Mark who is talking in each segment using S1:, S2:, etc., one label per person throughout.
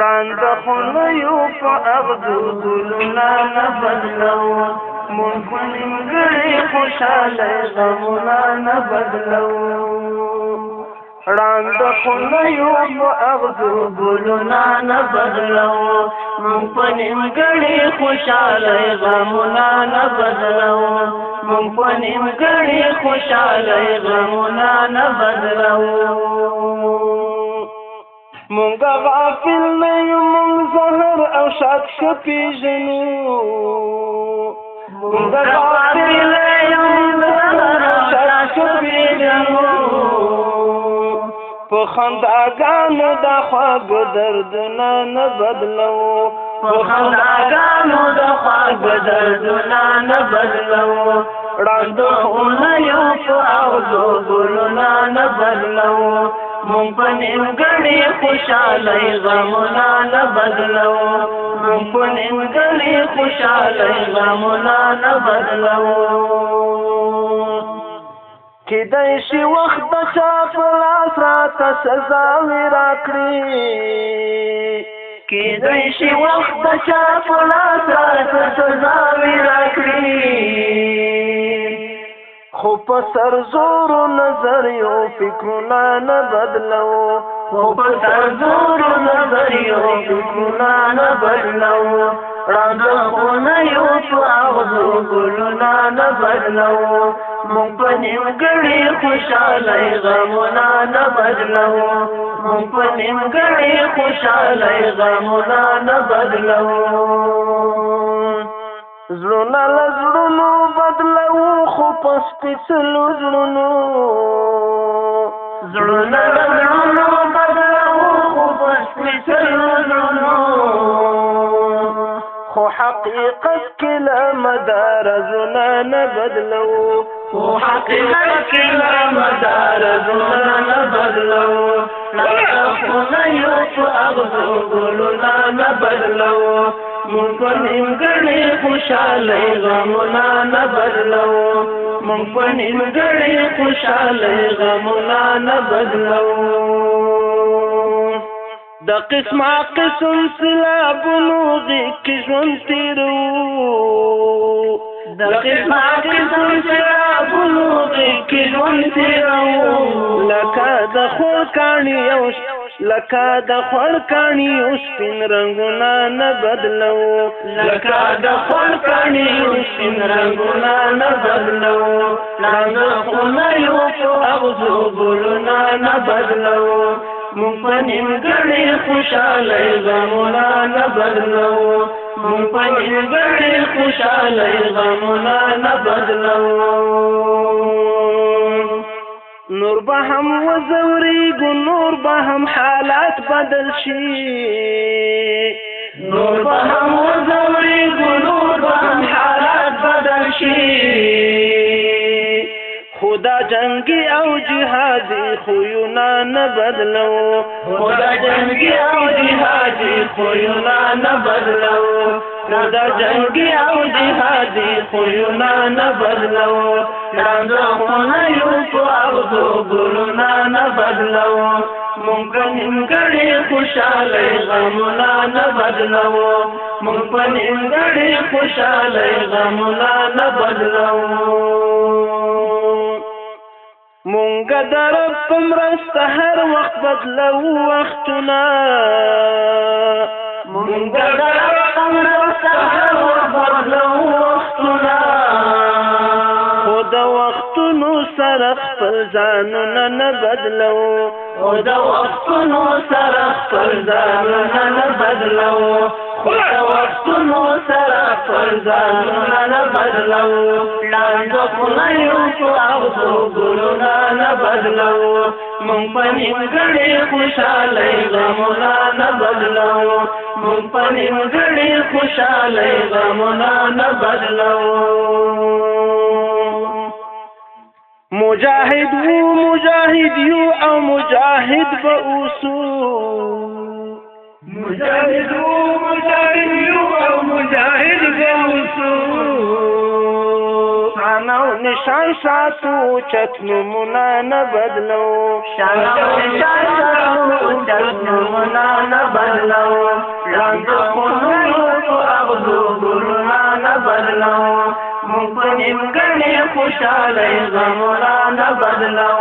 S1: ړاند خلیو په اغزو ګلونا نه بدلو مونږ نیمګړی خوشاله غمونا نه بدلو ړاند خلیو په اغزو ګلونا نه بدلو مونږ نیمګړی خوشاله غمونا نه بدلو مونږ نیمګړی خوشاله غمونا نه بدلو مونږه غافل نه یو مونږ زهر او شاد ښه پیژنو مونږه غافل نه یو په خنداګانو د خواږ دردونه نه بدلو په خنداګانو د خواږ دردونه نه بدلو راندو خونه یو په اوږو ګلونه نه بدلو مونږ په نیمګړې خوشاله غمونه نه بدلو مونږ په نیمګړې خوشاله غمونه نه بدلو کیدای شي وخت د چا په لاس راته سزا وی راکړي کیدای شي وخت د چا په لاس راته سزا وی راکړي خو په سر زور نظر یو فکرونه نه بدلو خو په سر زور نظر یو فکرونه نه بدلو راځه خو نه یو شو اغزو ګلونه نه بدلو مونږ په نیمګړې خوشاله غمونه نه بدلو مونږ په نیمګړې خوشاله غمونه نه بدلو زړونه له زړونو بدلو خو په سپېڅلو زړونو زړونه له زړونو بدلو خو په سپېڅلو زړونو خو حقیقت کې له مدار زړونه نه بدلو خو حقیقت کې په اغزو ګلو نه بدلو مونږ په نیمګړې خوشاله غمونه نه بدلو مونږ په نیمګړې خوشاله غمونه نه بدلو د قسم قسم سلابونو کې ژوند تیرو
S2: د قسم قسم سلابونو کې ژوند تیرو
S1: لکه د خور کانی او لکه د خړ کانی اوس پین رنگونه نه بدلو لکه د خړ کانی اوس پین رنگونه نه بدلو رنگ خو نه یو او زو ګلونه نه بدلو مون په نیمګړې خوشاله زمونه نه بدلو مون په نیمګړې خوشاله زمونه نه بدلو نور به هم وزوریږو نور به هم حالات بدل شي نور به هم وزوریږو نور به هم حالات بدل شي خدا جنگی او جهادي خویونه نه بدلو خدا جنگی او جهادي خویونه نه بدلو نو دا جنگي او جهادي خوينا نه بدلو رنده خونه یو په اغزو ګلونا نه بدلو مونږ په نیمګړې خوشاله غمونه نه بدلو مونږ په نیمګړې خوشاله غمونه نه بدلو مونږه د رب په مرسته هر وخت بدلو وختونه د وختونو سره خپل ځانونه نه بدلو او د وختونو سره خپل ځانونه نه بدلو خو د وختونو سره ځانونه نه بدلو لاندو خدایو کو او څو ګلونه نه بدلو مونږ په نیمګړې خوشاله غمونه نه بدلو مونږ په نیمګړې خوشاله غمونه نه بدلو مجاهد وو مجاهد یو او مجاهد به اوسو مجاهد وو مجاهد یو شان ساتو چت نمونه نه بدلو شان ساتو چت نمونه نه بدلو رنگ مونږو ابدو ګلونه نه بدلو مونږ په نیمګړې خوشاله زمونه نه بدلو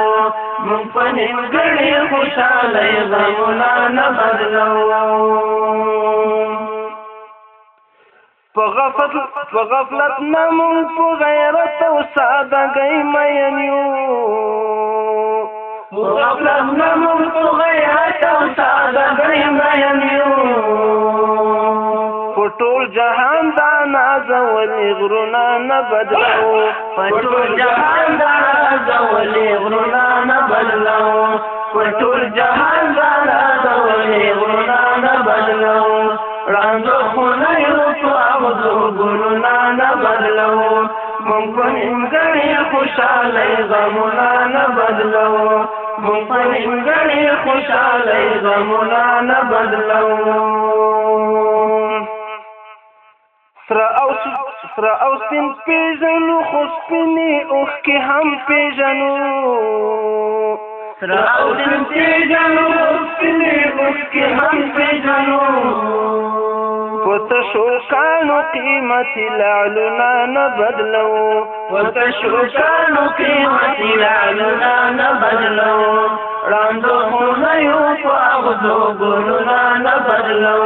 S1: مونږ په نیمګړې خوشاله زمونه نه بدلو په غفلت په غفلت نه مونږ په غیرت او سادګۍ مین یو په جهان دا نازولې غرونه نه بدلو جهان دا نازولې غرونه نه بدلو جهان دا نازولې غرونه نه بدلو راځو خو نه خو زو ګلونا نه بدلو مونږ په نیمګړې خوشحالۍ غمونه نه بدلو مونږ په نیمګړې خوشحالۍ غمونه نه بدلو سره او سره او سپین پیژنو خو سپینې اوښکې هم پیژنو سره او سپین پیژنو خو سپینې اوښکې هم پیژنو شوکانو قیمت لعلنا نبدلو ورته شوکانو قیمت لعلنا نبدلو راندو هنیو فاغدو گلنا نبدلو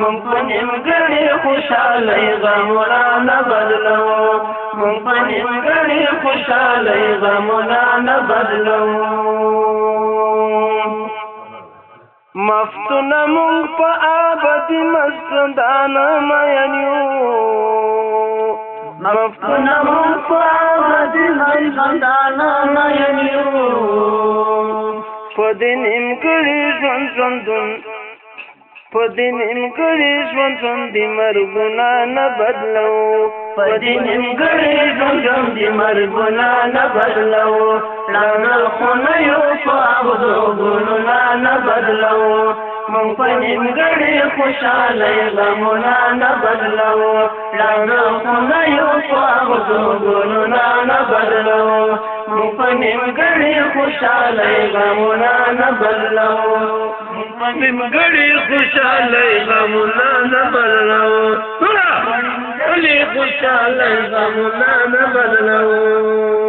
S1: من پنیم گڑی خوشالی غمنا نبدلو من پنیم گڑی خوشالی غمنا نبدلو مفتون مونږ په آبادی مستدان مینیو مفتون مونږ په آبادی مستدان مینیو په دین امګړي ژوند ژوندون په دین امګړي ژوند ژوند دی مرګونه نه بدلو په دین امګړي ژوند ژوند دی مرګونه نه بدلو لاندل خو نه یو په هغو ګلونه نه بدلو مونږ په نیمګړې خوشاله غمونه نه بدلو ړانده خدایو په اغزو ګلونه نه بدلو مونږ په نیمګړې خوشاله غمونه نه بدلو نیمګړې خوشاله غمونه نه بدلو ټولې خوشاله غمونه نه بدلو